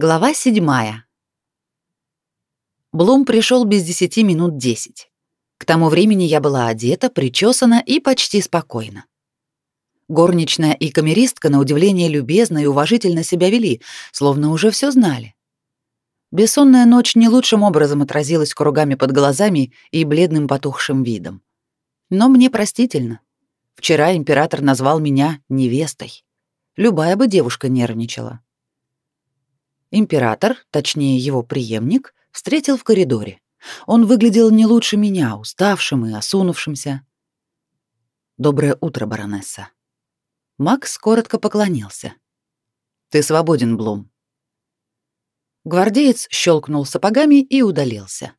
Глава седьмая. Блум пришел без десяти минут десять. К тому времени я была одета, причесана и почти спокойна. Горничная и камеристка, на удивление, любезно и уважительно себя вели, словно уже все знали. Бессонная ночь не лучшим образом отразилась кругами под глазами и бледным потухшим видом. Но мне простительно. Вчера император назвал меня невестой. Любая бы девушка нервничала. Император, точнее его преемник, встретил в коридоре. Он выглядел не лучше меня, уставшим и осунувшимся. «Доброе утро, баронесса». Макс коротко поклонился. «Ты свободен, Блум». Гвардеец щелкнул сапогами и удалился.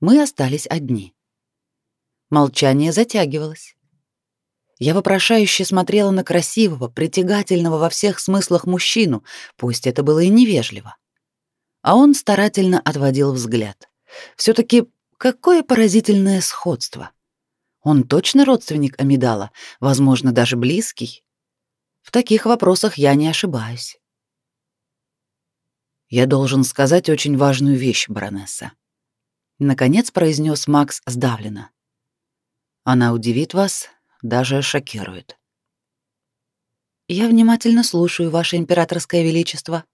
Мы остались одни. Молчание затягивалось. Я вопрошающе смотрела на красивого, притягательного во всех смыслах мужчину, пусть это было и невежливо. А он старательно отводил взгляд. все таки какое поразительное сходство. Он точно родственник Амидала, возможно, даже близкий. В таких вопросах я не ошибаюсь. Я должен сказать очень важную вещь, баронесса. Наконец произнес Макс сдавленно. Она удивит вас, даже шокирует. Я внимательно слушаю, ваше императорское величество.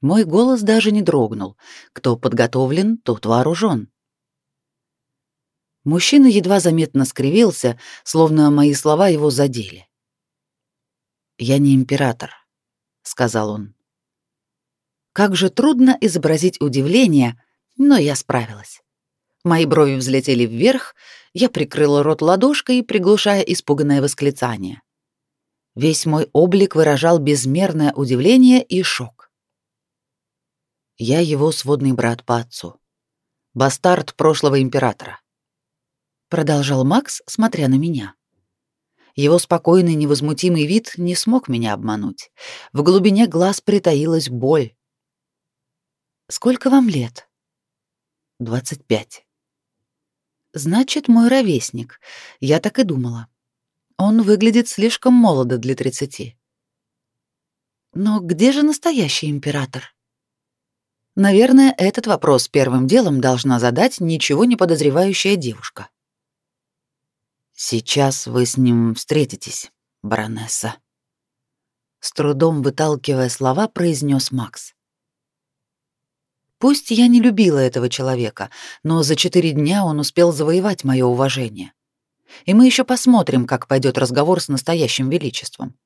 Мой голос даже не дрогнул. Кто подготовлен, тот вооружен. Мужчина едва заметно скривился, словно мои слова его задели. «Я не император», — сказал он. Как же трудно изобразить удивление, но я справилась. Мои брови взлетели вверх, я прикрыла рот ладошкой, приглушая испуганное восклицание. Весь мой облик выражал безмерное удивление и шок. Я его сводный брат по отцу. Бастард прошлого императора. Продолжал Макс, смотря на меня. Его спокойный невозмутимый вид не смог меня обмануть. В глубине глаз притаилась боль. «Сколько вам лет?» «Двадцать пять». Значит, мой ровесник. Я так и думала. Он выглядит слишком молодо для тридцати. Но где же настоящий император? Наверное, этот вопрос первым делом должна задать ничего не подозревающая девушка. Сейчас вы с ним встретитесь, баронесса. С трудом выталкивая слова, произнес Макс. Пусть я не любила этого человека, но за четыре дня он успел завоевать мое уважение. И мы еще посмотрим, как пойдет разговор с настоящим величеством.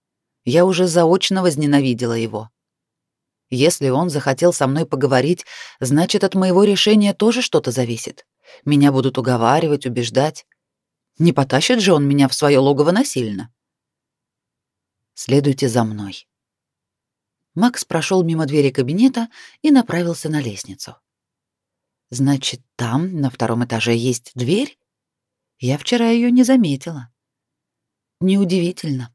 Я уже заочно возненавидела его. Если он захотел со мной поговорить, значит, от моего решения тоже что-то зависит. Меня будут уговаривать, убеждать. Не потащит же он меня в свое логово насильно. Следуйте за мной. Макс прошел мимо двери кабинета и направился на лестницу. Значит, там, на втором этаже, есть дверь? Я вчера ее не заметила. Неудивительно,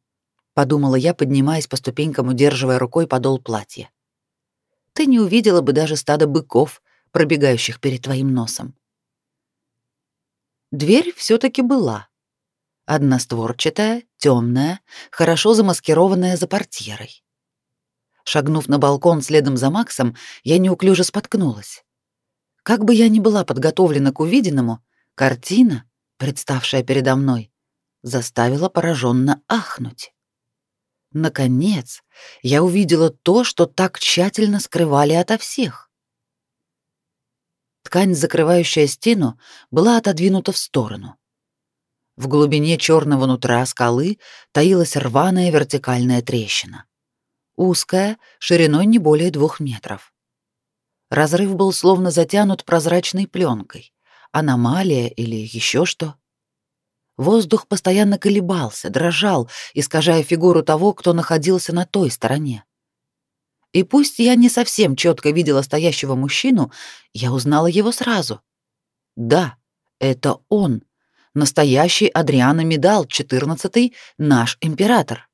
подумала я, поднимаясь по ступенькам, удерживая рукой подол платья. Ты не увидела бы даже стадо быков, пробегающих перед твоим носом. Дверь все таки была. Одностворчатая, темная, хорошо замаскированная за портьерой. Шагнув на балкон следом за Максом, я неуклюже споткнулась. Как бы я ни была подготовлена к увиденному, картина, представшая передо мной, заставила пораженно ахнуть. Наконец, я увидела то, что так тщательно скрывали ото всех. Ткань, закрывающая стену, была отодвинута в сторону. В глубине черного нутра скалы таилась рваная вертикальная трещина узкая, шириной не более двух метров. Разрыв был словно затянут прозрачной пленкой. Аномалия или еще что. Воздух постоянно колебался, дрожал, искажая фигуру того, кто находился на той стороне. И пусть я не совсем четко видела стоящего мужчину, я узнала его сразу. Да, это он, настоящий Адриана Медал, четырнадцатый, наш император.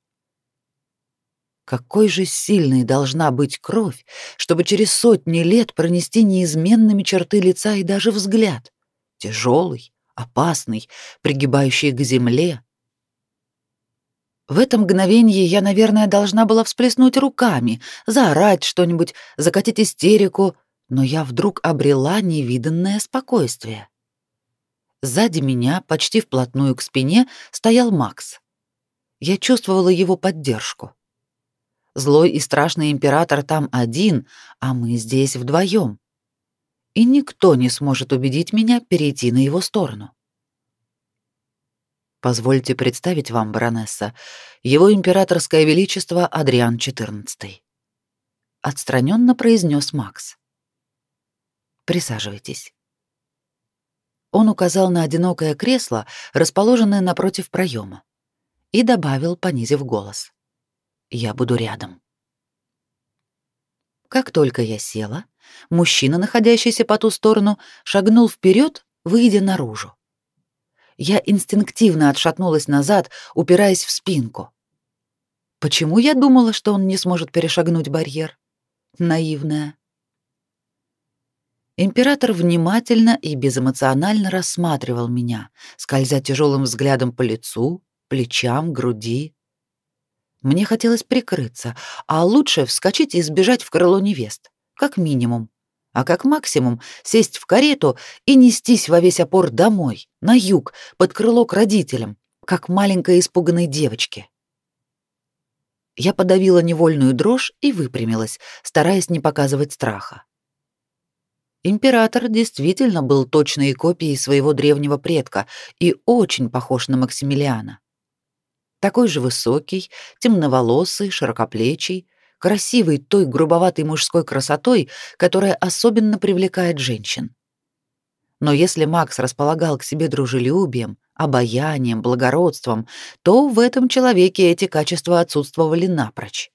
Какой же сильной должна быть кровь, чтобы через сотни лет пронести неизменными черты лица и даже взгляд, тяжелый, опасный, пригибающий к земле. В это мгновение я, наверное, должна была всплеснуть руками, заорать что-нибудь, закатить истерику, но я вдруг обрела невиданное спокойствие. Сзади меня, почти вплотную к спине, стоял Макс. Я чувствовала его поддержку. Злой и страшный император там один, а мы здесь вдвоем. И никто не сможет убедить меня перейти на его сторону. Позвольте представить вам, баронесса, его императорское величество Адриан XIV. Отстраненно произнес Макс. Присаживайтесь. Он указал на одинокое кресло, расположенное напротив проема, и добавил, понизив голос. «Я буду рядом». Как только я села, мужчина, находящийся по ту сторону, шагнул вперед, выйдя наружу. Я инстинктивно отшатнулась назад, упираясь в спинку. Почему я думала, что он не сможет перешагнуть барьер? Наивная. Император внимательно и безэмоционально рассматривал меня, скользя тяжелым взглядом по лицу, плечам, груди. Мне хотелось прикрыться, а лучше вскочить и сбежать в крыло невест, как минимум а как максимум сесть в карету и нестись во весь опор домой, на юг, под крыло к родителям, как маленькой испуганной девочке. Я подавила невольную дрожь и выпрямилась, стараясь не показывать страха. Император действительно был точной копией своего древнего предка и очень похож на Максимилиана. Такой же высокий, темноволосый, широкоплечий, красивый той грубоватой мужской красотой, которая особенно привлекает женщин. Но если Макс располагал к себе дружелюбием, обаянием, благородством, то в этом человеке эти качества отсутствовали напрочь.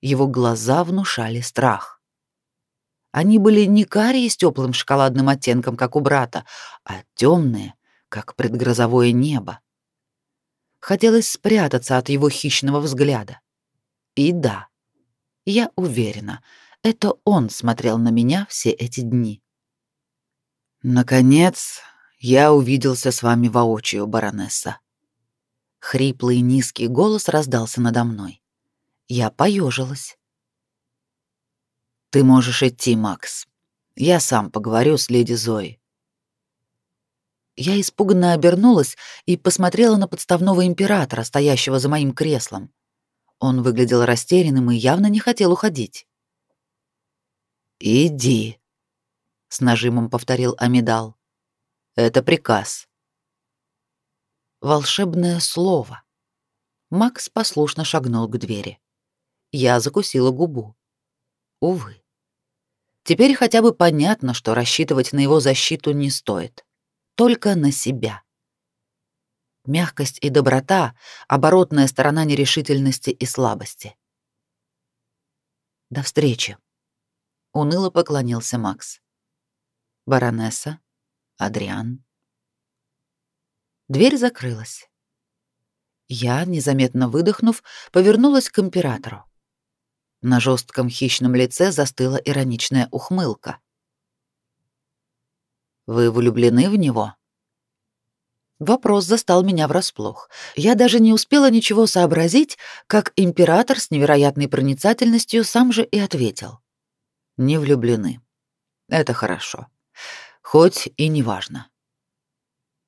Его глаза внушали страх. Они были не карие с теплым шоколадным оттенком, как у брата, а темные, как предгрозовое небо. Хотелось спрятаться от его хищного взгляда. И да, я уверена, это он смотрел на меня все эти дни. Наконец, я увиделся с вами воочию, баронесса. Хриплый низкий голос раздался надо мной. Я поежилась. Ты можешь идти, Макс. Я сам поговорю с леди Зоей. Я испуганно обернулась и посмотрела на подставного императора, стоящего за моим креслом. Он выглядел растерянным и явно не хотел уходить. «Иди», — с нажимом повторил Амидал. «Это приказ». Волшебное слово. Макс послушно шагнул к двери. Я закусила губу. Увы. Теперь хотя бы понятно, что рассчитывать на его защиту не стоит. Только на себя. Мягкость и доброта — оборотная сторона нерешительности и слабости. «До встречи», — уныло поклонился Макс. «Баронесса, Адриан». Дверь закрылась. Я, незаметно выдохнув, повернулась к императору. На жестком хищном лице застыла ироничная ухмылка. «Вы влюблены в него?» Вопрос застал меня врасплох. Я даже не успела ничего сообразить, как император с невероятной проницательностью сам же и ответил. «Не влюблены. Это хорошо. Хоть и не важно».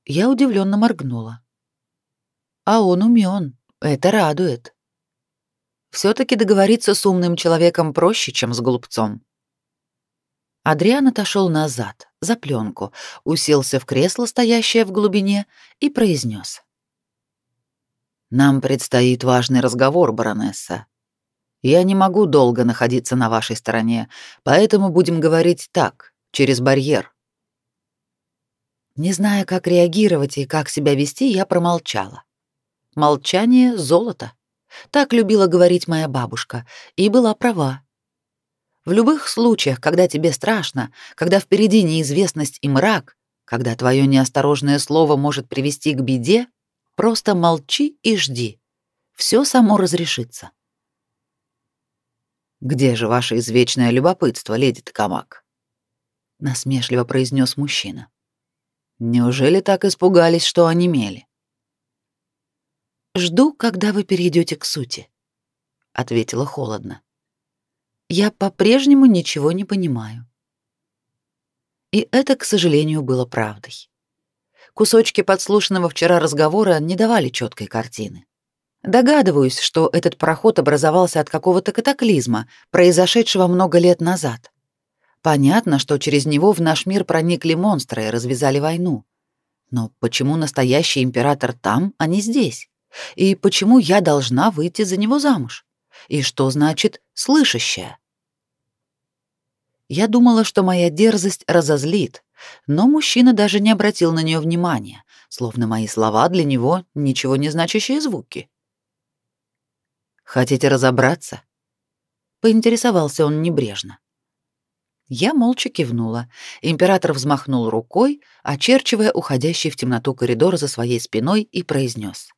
Я удивленно моргнула. «А он умен. Это радует. Все-таки договориться с умным человеком проще, чем с глупцом». Адриан отошел назад, за пленку, уселся в кресло, стоящее в глубине, и произнес. «Нам предстоит важный разговор, баронесса. Я не могу долго находиться на вашей стороне, поэтому будем говорить так, через барьер». Не зная, как реагировать и как себя вести, я промолчала. Молчание — золото. Так любила говорить моя бабушка, и была права. В любых случаях, когда тебе страшно, когда впереди неизвестность и мрак, когда твое неосторожное слово может привести к беде, просто молчи и жди. Все само разрешится. Где же ваше извечное любопытство, леди Токамак? насмешливо произнес мужчина. Неужели так испугались, что онемели? Жду, когда вы перейдете к сути, ответила холодно. Я по-прежнему ничего не понимаю. И это, к сожалению, было правдой. Кусочки подслушанного вчера разговора не давали четкой картины. Догадываюсь, что этот проход образовался от какого-то катаклизма, произошедшего много лет назад. Понятно, что через него в наш мир проникли монстры и развязали войну. Но почему настоящий император там, а не здесь? И почему я должна выйти за него замуж? И что значит «слышащая»? Я думала, что моя дерзость разозлит, но мужчина даже не обратил на нее внимания, словно мои слова для него ничего не значащие звуки. Хотите разобраться? Поинтересовался он небрежно. Я молча кивнула. Император взмахнул рукой, очерчивая уходящий в темноту коридор за своей спиной и произнес: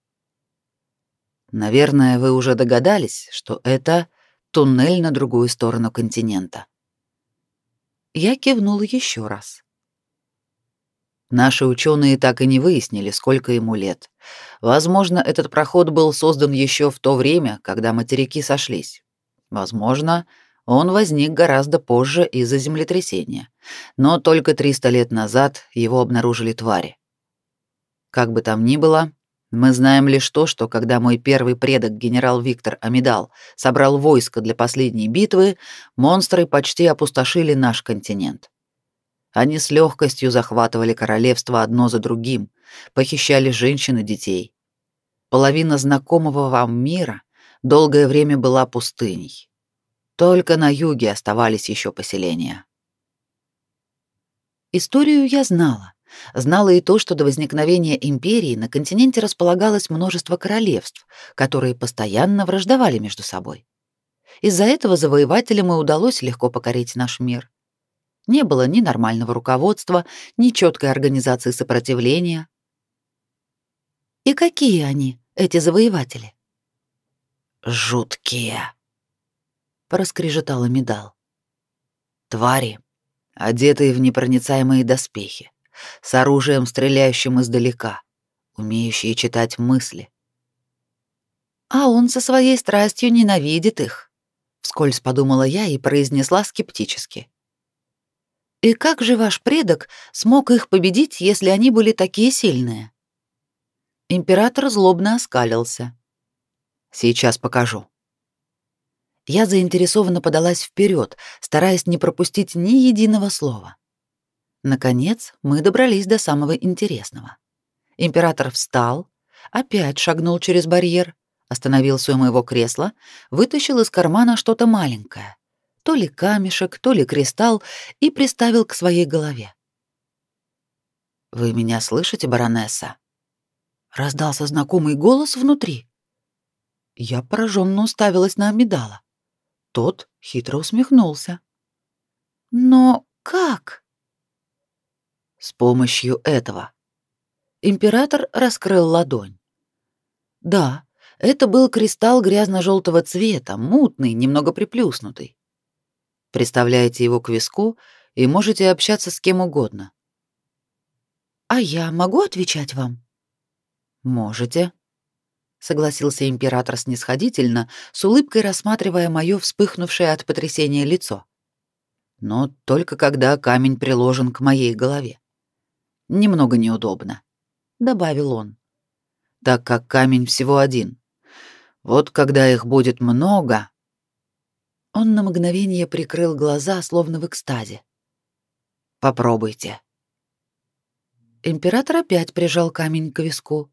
Наверное, вы уже догадались, что это туннель на другую сторону континента. Я кивнула еще раз. Наши ученые так и не выяснили, сколько ему лет. Возможно, этот проход был создан еще в то время, когда материки сошлись. Возможно, он возник гораздо позже из-за землетрясения. Но только 300 лет назад его обнаружили твари. Как бы там ни было, мы знаем лишь то, что когда мой первый предок, генерал Виктор Амидал, собрал войско для последней битвы, монстры почти опустошили наш континент. Они с легкостью захватывали королевство одно за другим, похищали женщин и детей. Половина знакомого вам мира долгое время была пустыней. Только на юге оставались еще поселения. Историю я знала. Знала и то, что до возникновения империи на континенте располагалось множество королевств, которые постоянно враждовали между собой. Из-за этого завоевателям и удалось легко покорить наш мир. Не было ни нормального руководства, ни четкой организации сопротивления. И какие они, эти завоеватели? Жуткие, проскрежетала медал. Твари, одетые в непроницаемые доспехи, с оружием, стреляющим издалека, умеющие читать мысли. А он со своей страстью ненавидит их, вскользь подумала я и произнесла скептически. И как же ваш предок смог их победить, если они были такие сильные? Император злобно оскалился. Сейчас покажу. Я заинтересованно подалась вперед, стараясь не пропустить ни единого слова. Наконец, мы добрались до самого интересного. Император встал, опять шагнул через барьер, остановился у моего кресла, вытащил из кармана что-то маленькое то ли камешек, то ли кристалл, и приставил к своей голове. «Вы меня слышите, баронесса?» Раздался знакомый голос внутри. Я пораженно уставилась на Амидала. Тот хитро усмехнулся. «Но как?» «С помощью этого». Император раскрыл ладонь. «Да, это был кристалл грязно-желтого цвета, мутный, немного приплюснутый. Приставляете его к виску и можете общаться с кем угодно. А я могу отвечать вам? Можете, согласился император снисходительно, с улыбкой рассматривая моё вспыхнувшее от потрясения лицо. Но только когда камень приложен к моей голове. Немного неудобно, добавил он. Так как камень всего один. Вот когда их будет много, он на мгновение прикрыл глаза, словно в экстазе. Попробуйте. Император опять прижал камень к виску.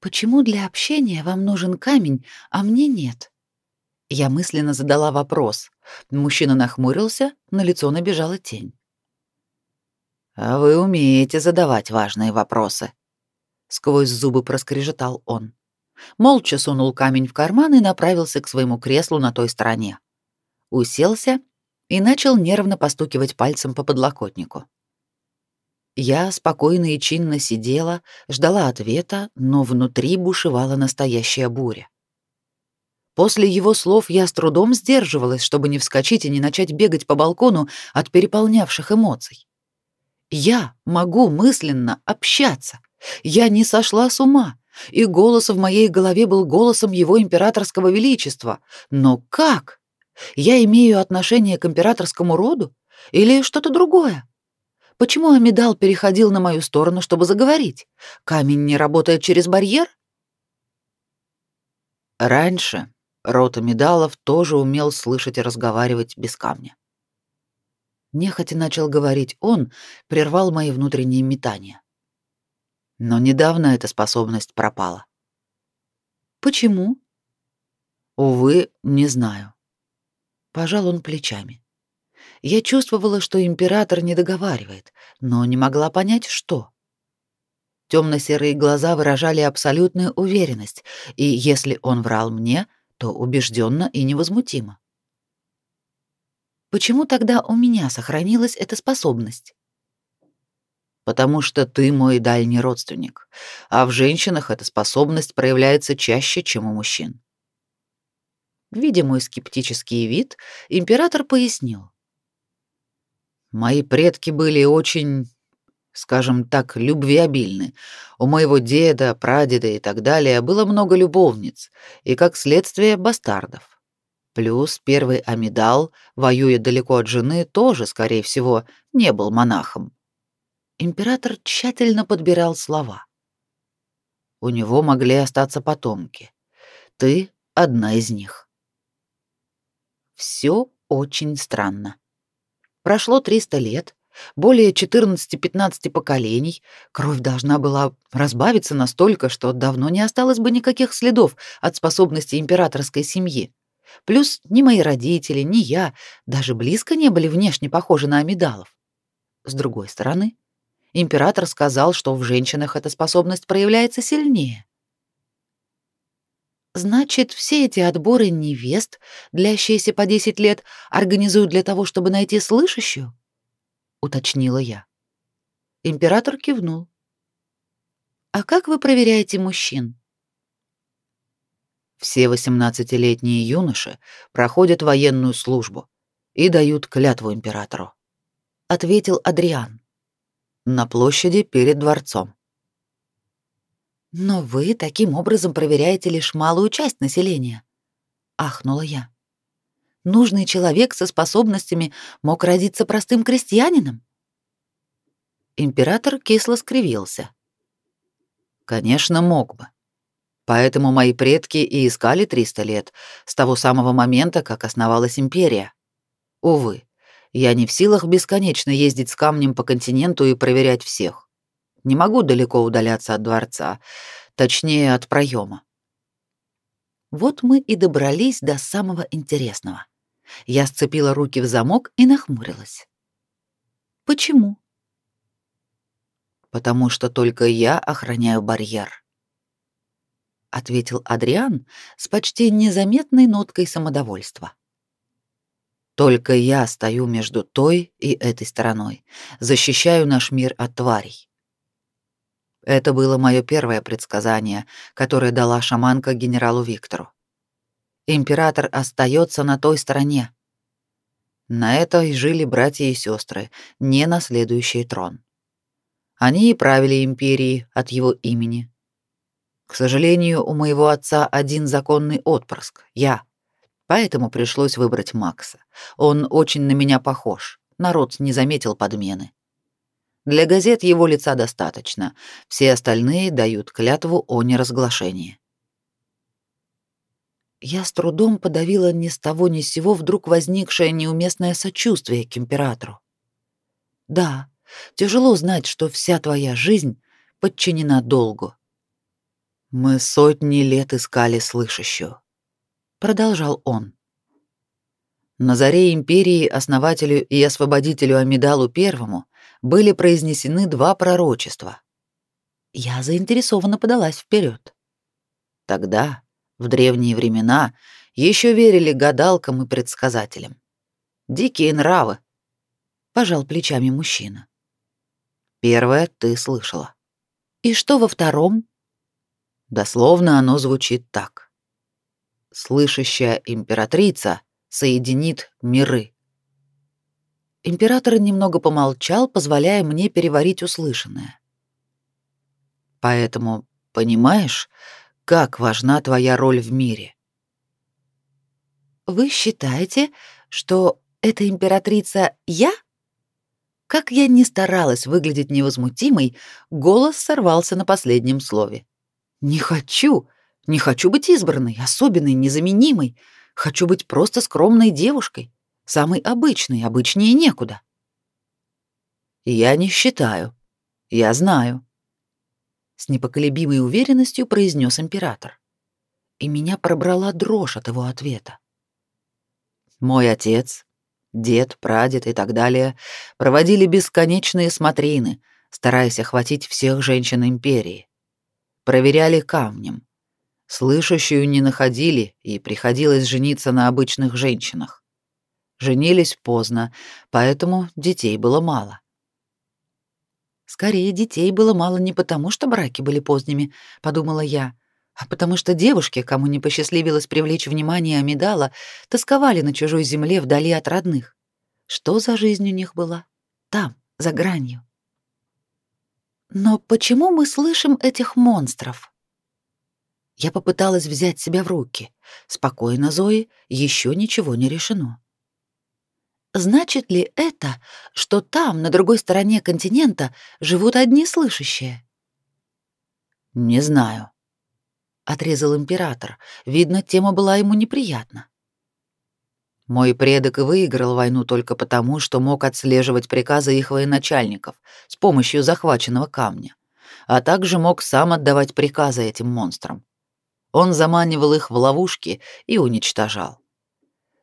Почему для общения вам нужен камень, а мне нет? Я мысленно задала вопрос. Мужчина нахмурился, на лицо набежала тень. А вы умеете задавать важные вопросы, сквозь зубы проскрежетал он молча сунул камень в карман и направился к своему креслу на той стороне. Уселся и начал нервно постукивать пальцем по подлокотнику. Я спокойно и чинно сидела, ждала ответа, но внутри бушевала настоящая буря. После его слов я с трудом сдерживалась, чтобы не вскочить и не начать бегать по балкону от переполнявших эмоций. Я могу мысленно общаться. Я не сошла с ума. и голос в моей голове был голосом его императорского величества. Но как? Я имею отношение к императорскому роду или что-то другое? Почему Амидал переходил на мою сторону, чтобы заговорить? Камень не работает через барьер? Раньше род Амидалов тоже умел слышать и разговаривать без камня. Нехотя начал говорить он, прервал мои внутренние метания. Но недавно эта способность пропала. Почему? Увы, не знаю. Пожал он плечами. Я чувствовала, что император не договаривает, но не могла понять, что. Темно-серые глаза выражали абсолютную уверенность, и если он врал мне, то убежденно и невозмутимо. Почему тогда у меня сохранилась эта способность? потому что ты мой дальний родственник, а в женщинах эта способность проявляется чаще, чем у мужчин. Видя мой скептический вид, император пояснил. Мои предки были очень, скажем так, любвеобильны. У моего деда, прадеда и так далее было много любовниц и, как следствие, бастардов. Плюс первый Амидал, воюя далеко от жены, тоже, скорее всего, не был монахом. Император тщательно подбирал слова. У него могли остаться потомки. Ты одна из них. Все очень странно. Прошло 300 лет, более 14-15 поколений, кровь должна была разбавиться настолько, что давно не осталось бы никаких следов от способности императорской семьи. Плюс ни мои родители, ни я даже близко не были внешне похожи на амидалов. С другой стороны, Император сказал, что в женщинах эта способность проявляется сильнее. Значит, все эти отборы невест, длящиеся по 10 лет, организуют для того, чтобы найти слышащую? уточнила я. Император кивнул. А как вы проверяете мужчин? Все восемнадцатилетние юноши проходят военную службу и дают клятву императору, ответил Адриан на площади перед дворцом. Но вы таким образом проверяете лишь малую часть населения, ахнула я. Нужный человек со способностями мог родиться простым крестьянином. Император кисло скривился. Конечно, мог бы. Поэтому мои предки и искали 300 лет, с того самого момента, как основалась империя. Увы, я не в силах бесконечно ездить с камнем по континенту и проверять всех. Не могу далеко удаляться от дворца, точнее, от проема. Вот мы и добрались до самого интересного. Я сцепила руки в замок и нахмурилась. Почему? Потому что только я охраняю барьер, ответил Адриан с почти незаметной ноткой самодовольства. Только я стою между той и этой стороной, защищаю наш мир от тварей. Это было мое первое предсказание, которое дала шаманка генералу Виктору. Император остается на той стороне. На это и жили братья и сестры, не наследующие трон. Они и правили империей от его имени. К сожалению, у моего отца один законный отпрыск — я — Поэтому пришлось выбрать Макса. Он очень на меня похож. Народ не заметил подмены. Для газет его лица достаточно. Все остальные дают клятву о неразглашении. Я с трудом подавила ни с того ни с сего вдруг возникшее неуместное сочувствие к императору. Да, тяжело знать, что вся твоя жизнь подчинена долгу. Мы сотни лет искали слышащую продолжал он. На заре империи основателю и освободителю Амидалу Первому были произнесены два пророчества. Я заинтересованно подалась вперед. Тогда, в древние времена, еще верили гадалкам и предсказателям. Дикие нравы, пожал плечами мужчина. Первое ты слышала. И что во втором? Дословно оно звучит так: слышащая императрица соединит миры. Император немного помолчал, позволяя мне переварить услышанное. Поэтому понимаешь, как важна твоя роль в мире? Вы считаете, что эта императрица я? Как я не старалась выглядеть невозмутимой, голос сорвался на последнем слове. Не хочу, не хочу быть избранной, особенной, незаменимой. Хочу быть просто скромной девушкой, самой обычной, обычнее некуда. Я не считаю. Я знаю. С непоколебимой уверенностью произнес император. И меня пробрала дрожь от его ответа. Мой отец, дед, прадед и так далее проводили бесконечные смотрины, стараясь охватить всех женщин империи. Проверяли камнем. Слышащую не находили, и приходилось жениться на обычных женщинах. Женились поздно, поэтому детей было мало. Скорее, детей было мало не потому, что браки были поздними, подумала я, а потому что девушки, кому не посчастливилось привлечь внимание Амидала, тосковали на чужой земле вдали от родных. Что за жизнь у них была? Там, за гранью. Но почему мы слышим этих монстров? Я попыталась взять себя в руки. Спокойно, Зои, еще ничего не решено. Значит ли это, что там, на другой стороне континента, живут одни слышащие? Не знаю отрезал император. Видно, тема была ему неприятна. Мой предок выиграл войну только потому, что мог отслеживать приказы их военачальников с помощью захваченного камня, а также мог сам отдавать приказы этим монстрам. Он заманивал их в ловушки и уничтожал.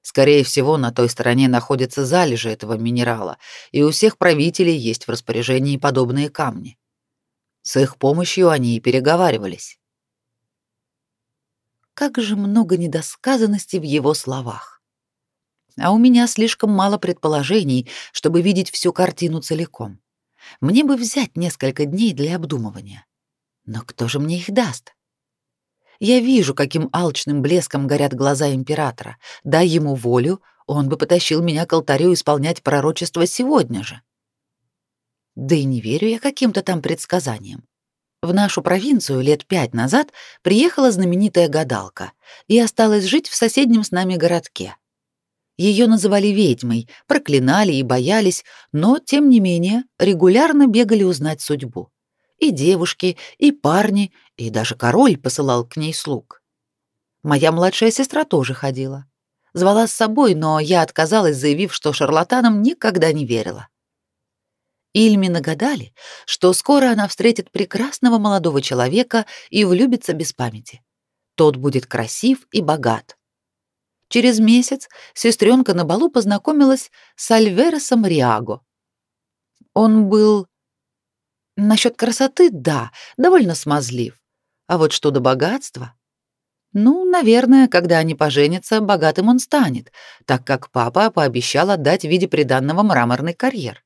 Скорее всего, на той стороне находятся залежи этого минерала, и у всех правителей есть в распоряжении подобные камни. С их помощью они и переговаривались. Как же много недосказанности в его словах. А у меня слишком мало предположений, чтобы видеть всю картину целиком. Мне бы взять несколько дней для обдумывания. Но кто же мне их даст? Я вижу, каким алчным блеском горят глаза императора. Дай ему волю, он бы потащил меня к алтарю исполнять пророчество сегодня же. Да и не верю я каким-то там предсказаниям. В нашу провинцию лет пять назад приехала знаменитая гадалка и осталась жить в соседнем с нами городке. Ее называли ведьмой, проклинали и боялись, но, тем не менее, регулярно бегали узнать судьбу. И девушки, и парни, и даже король посылал к ней слуг. Моя младшая сестра тоже ходила. Звала с собой, но я отказалась, заявив, что шарлатанам никогда не верила. Ильме нагадали, что скоро она встретит прекрасного молодого человека и влюбится без памяти. Тот будет красив и богат. Через месяц сестренка на балу познакомилась с Альверосом Риаго. Он был... Насчет красоты, да, довольно смазлив. А вот что до богатства... Ну, наверное, когда они поженятся, богатым он станет, так как папа пообещал отдать в виде приданного мраморный карьер.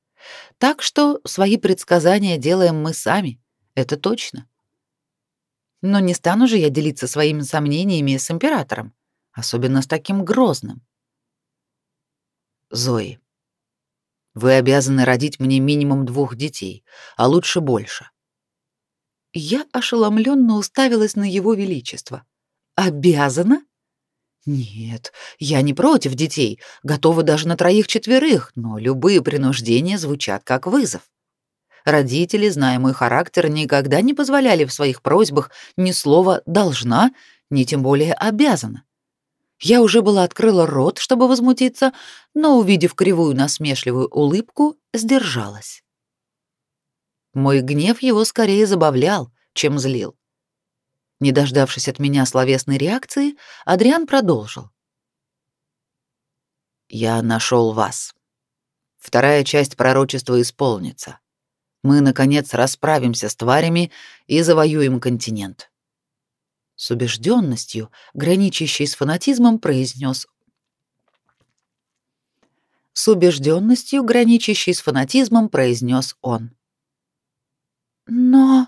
Так что свои предсказания делаем мы сами, это точно. Но не стану же я делиться своими сомнениями с императором, особенно с таким грозным. Зои, вы обязаны родить мне минимум двух детей, а лучше больше. Я ошеломленно уставилась на его величество. Обязана? Нет, я не против детей, готова даже на троих-четверых, но любые принуждения звучат как вызов. Родители, зная мой характер, никогда не позволяли в своих просьбах ни слова «должна», ни тем более «обязана». Я уже была открыла рот, чтобы возмутиться, но, увидев кривую насмешливую улыбку, сдержалась. Мой гнев его скорее забавлял, чем злил. Не дождавшись от меня словесной реакции, Адриан продолжил. «Я нашел вас. Вторая часть пророчества исполнится. Мы, наконец, расправимся с тварями и завоюем континент». С убежденностью, граничащей с фанатизмом, произнес с убежденностью, граничащей с фанатизмом, произнес он. Но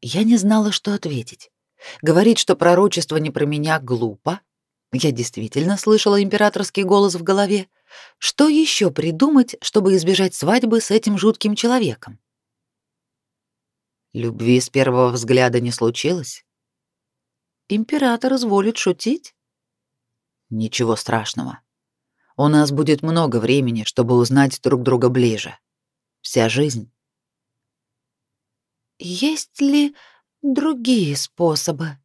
я не знала, что ответить. Говорить, что пророчество не про меня, глупо. Я действительно слышала императорский голос в голове. Что еще придумать, чтобы избежать свадьбы с этим жутким человеком? Любви с первого взгляда не случилось? Император изволит шутить? Ничего страшного. У нас будет много времени, чтобы узнать друг друга ближе. Вся жизнь. Есть ли другие способы?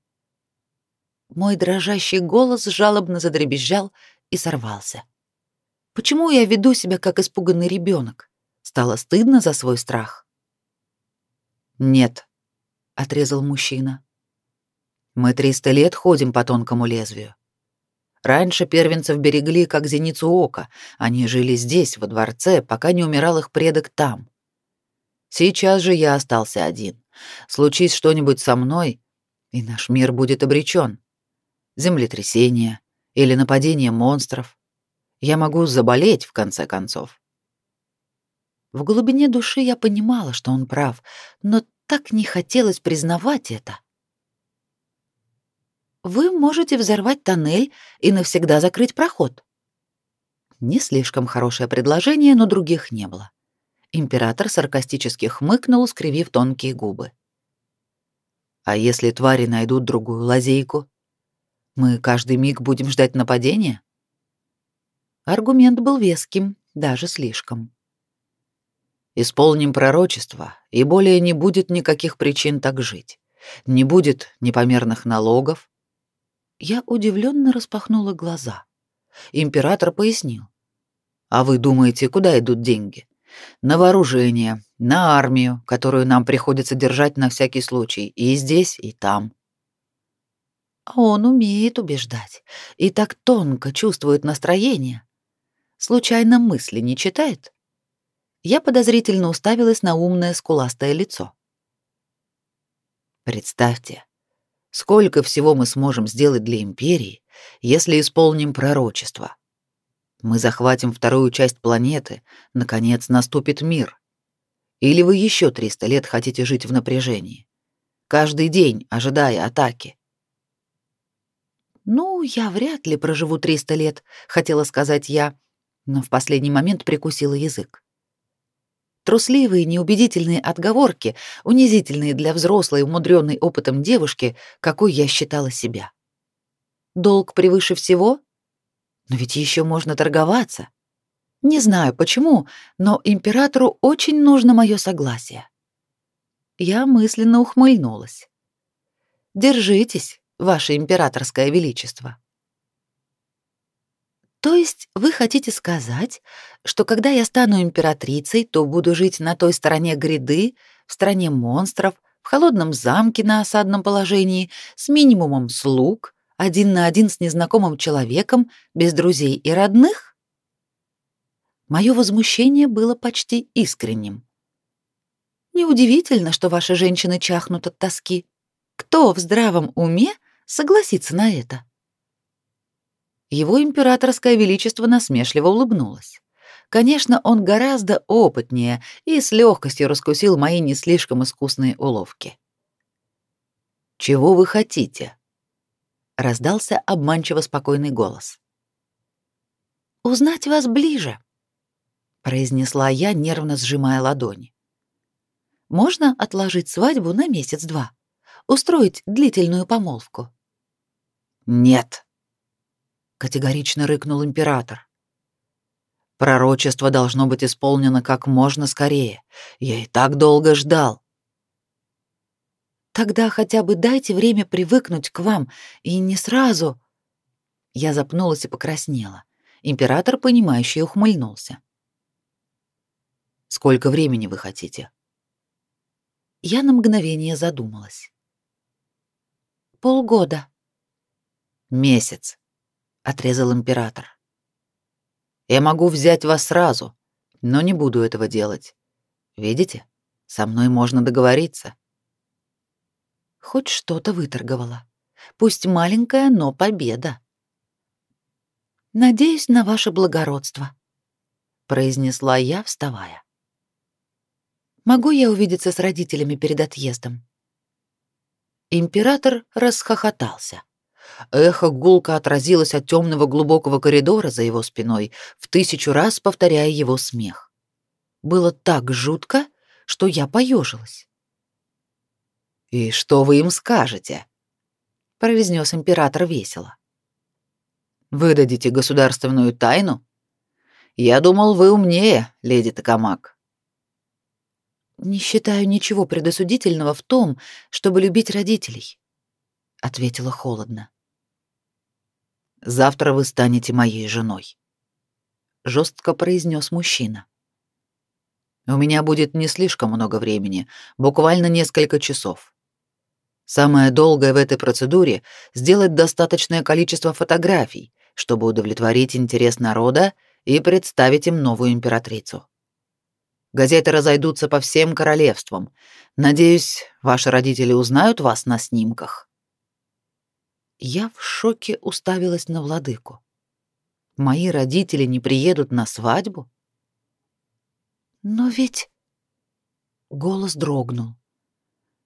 Мой дрожащий голос жалобно задребезжал и сорвался. Почему я веду себя как испуганный ребенок? Стало стыдно за свой страх. Нет, отрезал мужчина. Мы триста лет ходим по тонкому лезвию. Раньше первенцев берегли как зеницу ока. Они жили здесь, во дворце, пока не умирал их предок там. Сейчас же я остался один. Случись что-нибудь со мной, и наш мир будет обречен. Землетрясение или нападение монстров. Я могу заболеть в конце концов. В глубине души я понимала, что он прав, но так не хотелось признавать это. Вы можете взорвать тоннель и навсегда закрыть проход. Не слишком хорошее предложение, но других не было. Император саркастически хмыкнул, скривив тонкие губы. А если твари найдут другую лазейку? Мы каждый миг будем ждать нападения? Аргумент был веским, даже слишком. Исполним пророчество, и более не будет никаких причин так жить. Не будет непомерных налогов. Я удивленно распахнула глаза. Император пояснил. А вы думаете, куда идут деньги? На вооружение, на армию, которую нам приходится держать на всякий случай, и здесь, и там. А он умеет убеждать и так тонко чувствует настроение. Случайно мысли не читает? Я подозрительно уставилась на умное скуластое лицо. Представьте, сколько всего мы сможем сделать для империи, если исполним пророчество. Мы захватим вторую часть планеты, наконец наступит мир. Или вы еще 300 лет хотите жить в напряжении, каждый день ожидая атаки? Ну, я вряд ли проживу 300 лет, хотела сказать я, но в последний момент прикусила язык. Трусливые, неубедительные отговорки, унизительные для взрослой, умудренной опытом девушки, какой я считала себя. Долг превыше всего? Но ведь еще можно торговаться. Не знаю почему, но императору очень нужно мое согласие. Я мысленно ухмыльнулась. Держитесь, ваше императорское величество. То есть вы хотите сказать, что когда я стану императрицей, то буду жить на той стороне гряды, в стране монстров, в холодном замке на осадном положении, с минимумом слуг, один на один с незнакомым человеком, без друзей и родных? Мое возмущение было почти искренним. Неудивительно, что ваши женщины чахнут от тоски. Кто в здравом уме согласится на это? Его императорское величество насмешливо улыбнулось. Конечно, он гораздо опытнее и с легкостью раскусил мои не слишком искусные уловки. «Чего вы хотите?» — раздался обманчиво спокойный голос. «Узнать вас ближе», — произнесла я, нервно сжимая ладони. «Можно отложить свадьбу на месяц-два? Устроить длительную помолвку?» «Нет», категорично рыкнул император. Пророчество должно быть исполнено как можно скорее. Я и так долго ждал. Тогда хотя бы дайте время привыкнуть к вам, и не сразу. Я запнулась и покраснела. Император, понимающий, ухмыльнулся. Сколько времени вы хотите? Я на мгновение задумалась. Полгода. Месяц отрезал император. Я могу взять вас сразу, но не буду этого делать. Видите? Со мной можно договориться. Хоть что-то выторговала. Пусть маленькая, но победа. Надеюсь на ваше благородство, произнесла я, вставая. Могу я увидеться с родителями перед отъездом? Император расхохотался. Эхо гулко отразилось от темного глубокого коридора за его спиной, в тысячу раз повторяя его смех. Было так жутко, что я поежилась. И что вы им скажете? произнес император весело. Выдадите государственную тайну? Я думал, вы умнее, леди Такамак. Не считаю ничего предосудительного в том, чтобы любить родителей, ответила холодно. Завтра вы станете моей женой, жестко произнес мужчина. У меня будет не слишком много времени, буквально несколько часов. Самое долгое в этой процедуре — сделать достаточное количество фотографий, чтобы удовлетворить интерес народа и представить им новую императрицу. Газеты разойдутся по всем королевствам. Надеюсь, ваши родители узнают вас на снимках. Я в шоке уставилась на владыку. Мои родители не приедут на свадьбу? Но ведь голос дрогнул.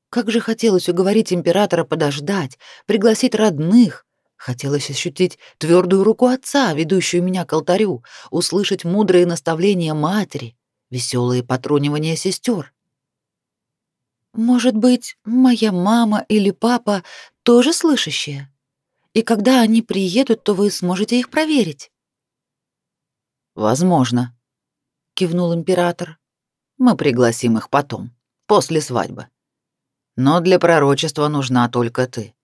Как же хотелось уговорить императора подождать, пригласить родных. Хотелось ощутить твердую руку отца, ведущую меня к алтарю, услышать мудрые наставления матери, веселые потрунивания сестер. Может быть, моя мама или папа тоже слышащие? И когда они приедут, то вы сможете их проверить. Возможно, кивнул император. Мы пригласим их потом, после свадьбы. Но для пророчества нужна только ты.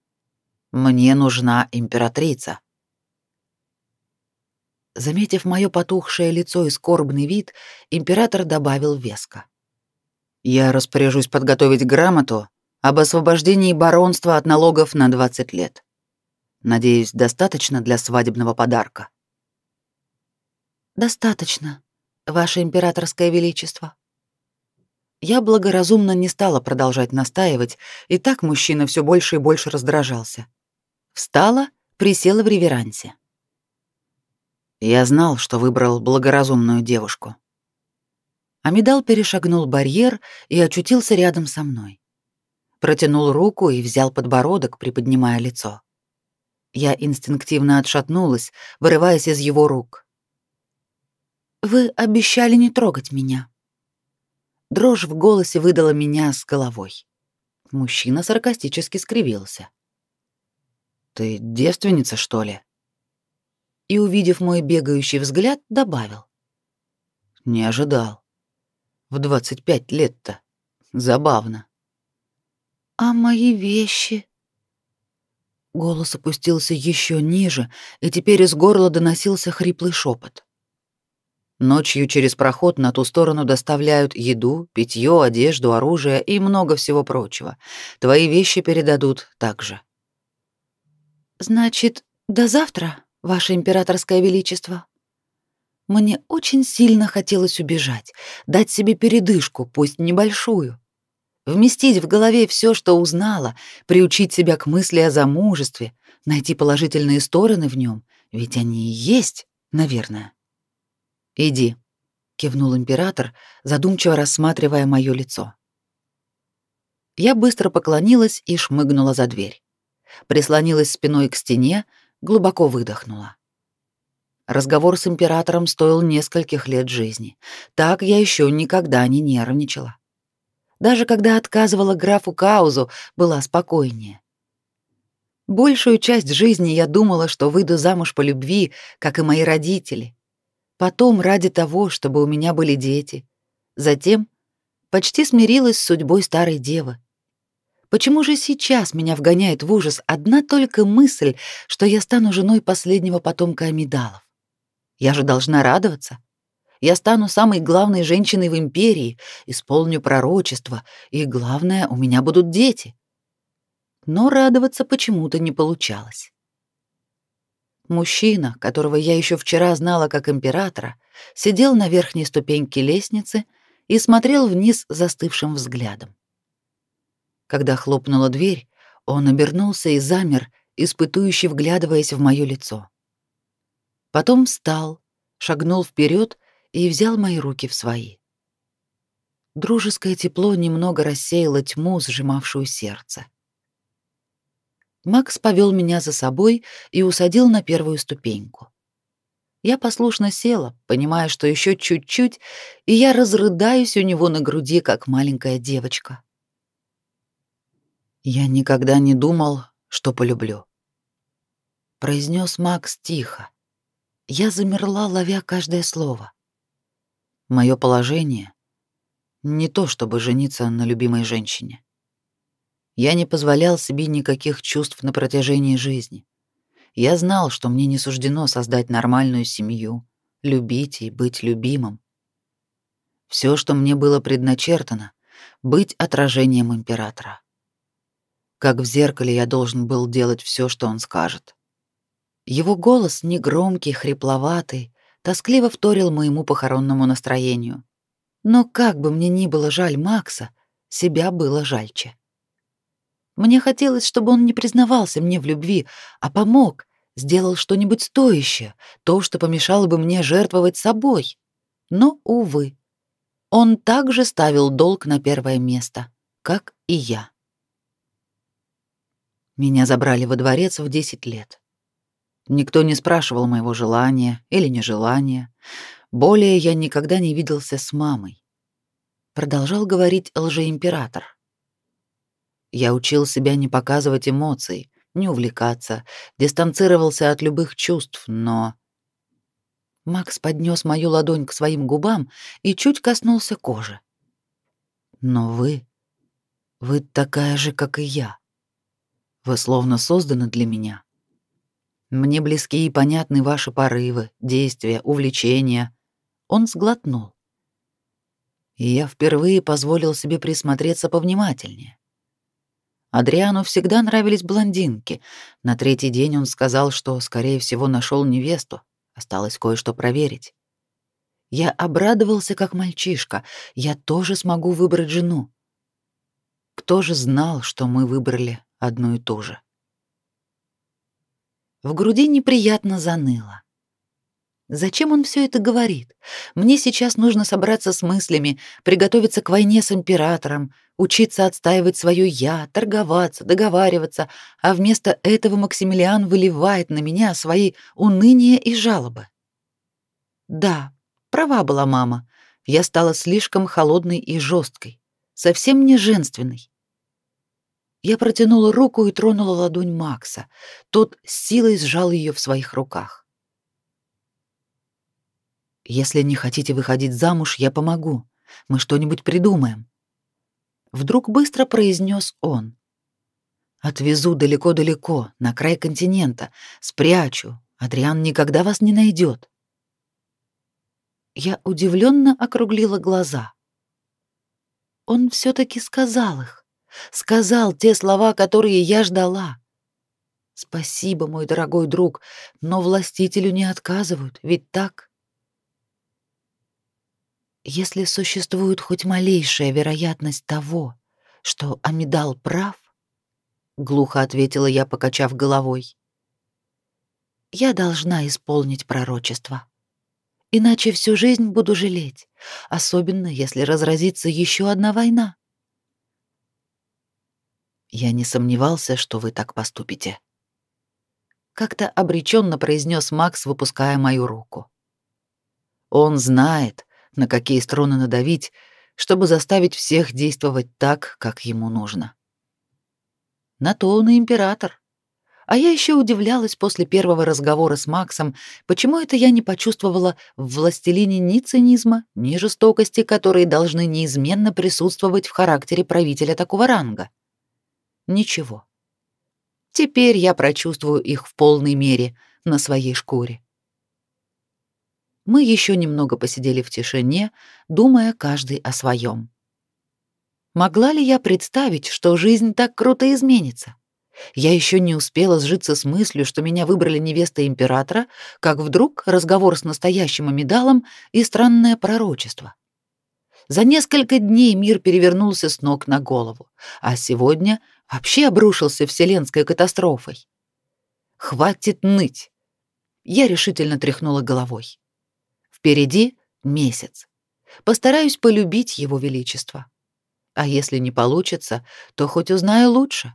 Мне нужна императрица. Заметив мое потухшее лицо и скорбный вид, император добавил веско. Я распоряжусь подготовить грамоту об освобождении баронства от налогов на 20 лет. Надеюсь, достаточно для свадебного подарка. Достаточно, ваше императорское величество. Я благоразумно не стала продолжать настаивать, и так мужчина все больше и больше раздражался. Встала, присела в реверансе. Я знал, что выбрал благоразумную девушку. Амидал перешагнул барьер и очутился рядом со мной. Протянул руку и взял подбородок, приподнимая лицо. Я инстинктивно отшатнулась, вырываясь из его рук. «Вы обещали не трогать меня», Дрожь в голосе выдала меня с головой. Мужчина саркастически скривился. «Ты девственница, что ли?» И, увидев мой бегающий взгляд, добавил. «Не ожидал. В двадцать пять лет-то. Забавно». «А мои вещи?» Голос опустился еще ниже, и теперь из горла доносился хриплый шепот. Ночью через проход на ту сторону доставляют еду, питье, одежду, оружие и много всего прочего. Твои вещи передадут также. Значит, до завтра, ваше императорское величество. Мне очень сильно хотелось убежать, дать себе передышку, пусть небольшую. Вместить в голове все, что узнала, приучить себя к мысли о замужестве, найти положительные стороны в нем, ведь они и есть, наверное. «Иди», — кивнул император, задумчиво рассматривая мое лицо. Я быстро поклонилась и шмыгнула за дверь. Прислонилась спиной к стене, глубоко выдохнула. Разговор с императором стоил нескольких лет жизни. Так я еще никогда не нервничала. Даже когда отказывала графу Каузу, была спокойнее. Большую часть жизни я думала, что выйду замуж по любви, как и мои родители, Потом ради того, чтобы у меня были дети. Затем почти смирилась с судьбой старой девы. Почему же сейчас меня вгоняет в ужас одна только мысль, что я стану женой последнего потомка Амидалов? Я же должна радоваться. Я стану самой главной женщиной в империи, исполню пророчество, и главное, у меня будут дети. Но радоваться почему-то не получалось. Мужчина, которого я еще вчера знала как императора, сидел на верхней ступеньке лестницы и смотрел вниз застывшим взглядом. Когда хлопнула дверь, он обернулся и замер, испытующе вглядываясь в мое лицо. Потом встал, шагнул вперед и взял мои руки в свои. Дружеское тепло немного рассеяло тьму, сжимавшую сердце. Макс повел меня за собой и усадил на первую ступеньку. Я послушно села, понимая, что еще чуть-чуть, и я разрыдаюсь у него на груди, как маленькая девочка. Я никогда не думал, что полюблю. Произнес Макс тихо. Я замерла, ловя каждое слово. Мое положение не то, чтобы жениться на любимой женщине. Я не позволял себе никаких чувств на протяжении жизни. Я знал, что мне не суждено создать нормальную семью, любить и быть любимым. Все, что мне было предначертано, быть отражением императора. Как в зеркале я должен был делать все, что он скажет. Его голос негромкий, хрипловатый, тоскливо вторил моему похоронному настроению. Но как бы мне ни было жаль Макса, себя было жальче. Мне хотелось, чтобы он не признавался мне в любви, а помог, сделал что-нибудь стоящее, то, что помешало бы мне жертвовать собой. Но, увы, он также ставил долг на первое место, как и я. Меня забрали во дворец в 10 лет. Никто не спрашивал моего желания или нежелания. Более я никогда не виделся с мамой. Продолжал говорить лжеимператор. Я учил себя не показывать эмоций, не увлекаться, дистанцировался от любых чувств, но... Макс поднес мою ладонь к своим губам и чуть коснулся кожи. Но вы... Вы такая же, как и я. Вы словно созданы для меня. Мне близки и понятны ваши порывы, действия, увлечения. Он сглотнул. И я впервые позволил себе присмотреться повнимательнее. Адриану всегда нравились блондинки. На третий день он сказал, что, скорее всего, нашел невесту. Осталось кое-что проверить. Я обрадовался, как мальчишка. Я тоже смогу выбрать жену. Кто же знал, что мы выбрали одну и ту же. В груди неприятно заныло. Зачем он все это говорит? Мне сейчас нужно собраться с мыслями, приготовиться к войне с императором, учиться отстаивать свое «я», торговаться, договариваться, а вместо этого Максимилиан выливает на меня свои уныния и жалобы. Да, права была мама. Я стала слишком холодной и жесткой, совсем не женственной. Я протянула руку и тронула ладонь Макса. Тот с силой сжал ее в своих руках. Если не хотите выходить замуж, я помогу. Мы что-нибудь придумаем. Вдруг быстро произнес он. Отвезу далеко-далеко, на край континента, спрячу. Адриан никогда вас не найдет. Я удивленно округлила глаза. Он все таки сказал их сказал те слова, которые я ждала. Спасибо, мой дорогой друг, но властителю не отказывают, ведь так? Если существует хоть малейшая вероятность того, что Амидал прав, глухо ответила я, покачав головой. Я должна исполнить пророчество. Иначе всю жизнь буду жалеть, особенно если разразится еще одна война. Я не сомневался, что вы так поступите. Как-то обреченно произнес Макс, выпуская мою руку. Он знает, на какие струны надавить, чтобы заставить всех действовать так, как ему нужно. На то он и император. А я еще удивлялась после первого разговора с Максом, почему это я не почувствовала в властелине ни цинизма, ни жестокости, которые должны неизменно присутствовать в характере правителя такого ранга. Ничего. Теперь я прочувствую их в полной мере на своей шкуре. Мы еще немного посидели в тишине, думая каждый о своем. Могла ли я представить, что жизнь так круто изменится? Я еще не успела сжиться с мыслью, что меня выбрали невестой императора, как вдруг разговор с настоящим Амидалом и странное пророчество. За несколько дней мир перевернулся с ног на голову, а сегодня вообще обрушился вселенской катастрофой. Хватит ныть. Я решительно тряхнула головой. Впереди месяц. Постараюсь полюбить его величество. А если не получится, то хоть узнаю лучше.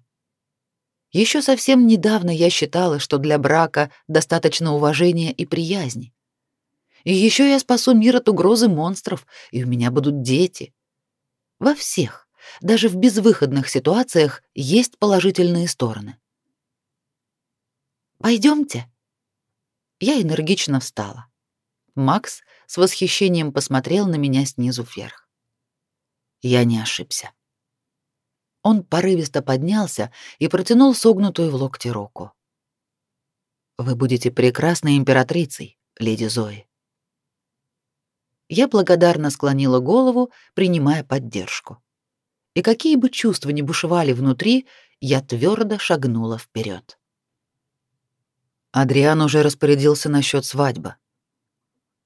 Еще совсем недавно я считала, что для брака достаточно уважения и приязни. И еще я спасу мир от угрозы монстров, и у меня будут дети. Во всех, даже в безвыходных ситуациях есть положительные стороны. Пойдемте. Я энергично встала. Макс с восхищением посмотрел на меня снизу вверх. Я не ошибся. Он порывисто поднялся и протянул согнутую в локте руку. Вы будете прекрасной императрицей, леди Зои. Я благодарно склонила голову, принимая поддержку. И какие бы чувства ни бушевали внутри, я твердо шагнула вперед. Адриан уже распорядился насчет свадьбы.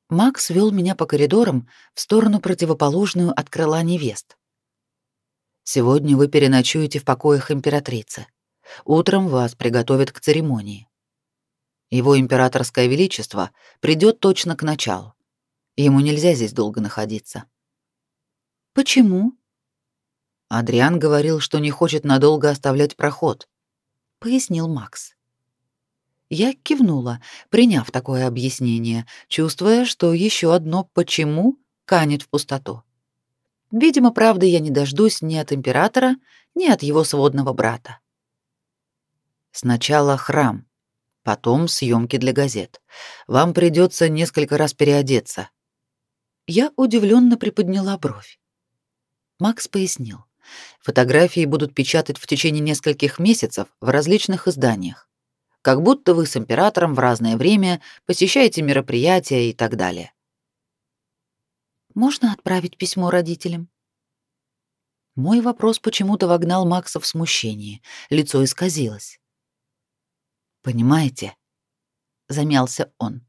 Макс вел меня по коридорам в сторону противоположную от крыла невест. Сегодня вы переночуете в покоях императрицы. Утром вас приготовят к церемонии. Его императорское величество придет точно к началу. Ему нельзя здесь долго находиться. Почему? Адриан говорил, что не хочет надолго оставлять проход, пояснил Макс. Я кивнула, приняв такое объяснение, чувствуя, что еще одно почему канет в пустоту. Видимо, правды я не дождусь ни от императора, ни от его сводного брата. Сначала храм, потом съемки для газет. Вам придется несколько раз переодеться. Я удивленно приподняла бровь. Макс пояснил. Фотографии будут печатать в течение нескольких месяцев в различных изданиях как будто вы с императором в разное время посещаете мероприятия и так далее. Можно отправить письмо родителям? Мой вопрос почему-то вогнал Макса в смущение, лицо исказилось. Понимаете, замялся он.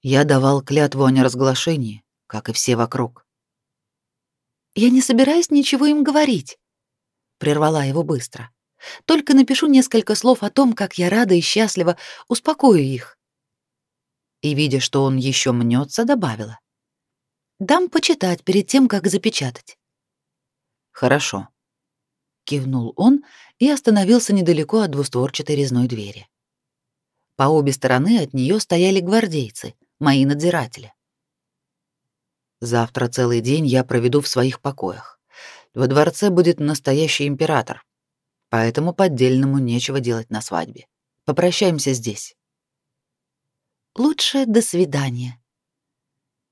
Я давал клятву о неразглашении, как и все вокруг. Я не собираюсь ничего им говорить, прервала его быстро. Только напишу несколько слов о том, как я рада и счастлива, успокою их. И, видя, что он еще мнется, добавила. Дам почитать перед тем, как запечатать. Хорошо. Кивнул он и остановился недалеко от двустворчатой резной двери. По обе стороны от нее стояли гвардейцы, мои надзиратели. Завтра целый день я проведу в своих покоях. Во дворце будет настоящий император, поэтому поддельному нечего делать на свадьбе. Попрощаемся здесь. Лучше до свидания.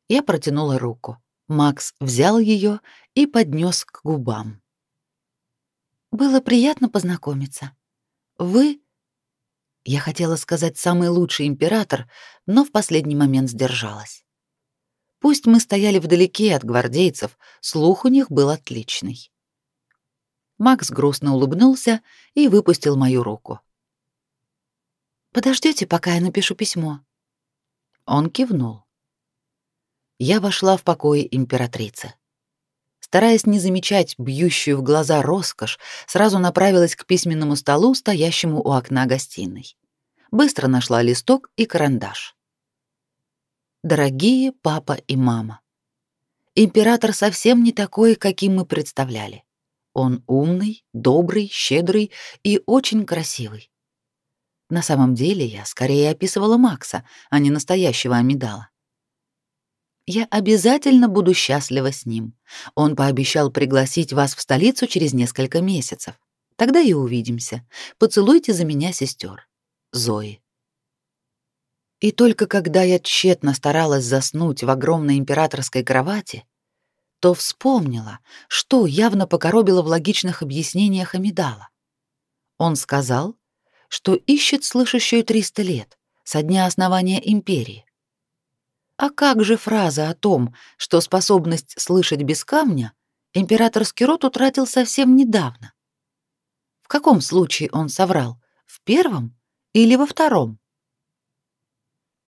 Я протянула руку. Макс взял ее и поднес к губам. Было приятно познакомиться. Вы Я хотела сказать самый лучший император, но в последний момент сдержалась. Пусть мы стояли вдалеке от гвардейцев, слух у них был отличный. Макс грустно улыбнулся и выпустил мою руку. Подождете, пока я напишу письмо. Он кивнул. Я вошла в покои императрицы. Стараясь не замечать бьющую в глаза роскошь, сразу направилась к письменному столу, стоящему у окна гостиной. Быстро нашла листок и карандаш. Дорогие папа и мама, император совсем не такой, каким мы представляли. Он умный, добрый, щедрый и очень красивый. На самом деле я скорее описывала Макса, а не настоящего Амидала. Я обязательно буду счастлива с ним. Он пообещал пригласить вас в столицу через несколько месяцев. Тогда и увидимся. Поцелуйте за меня сестер. Зои. И только когда я тщетно старалась заснуть в огромной императорской кровати, то вспомнила, что явно покоробило в логичных объяснениях Амидала. Он сказал, что ищет слышащую 300 лет, со дня основания империи. А как же фраза о том, что способность слышать без камня императорский род утратил совсем недавно? В каком случае он соврал? В первом или во втором?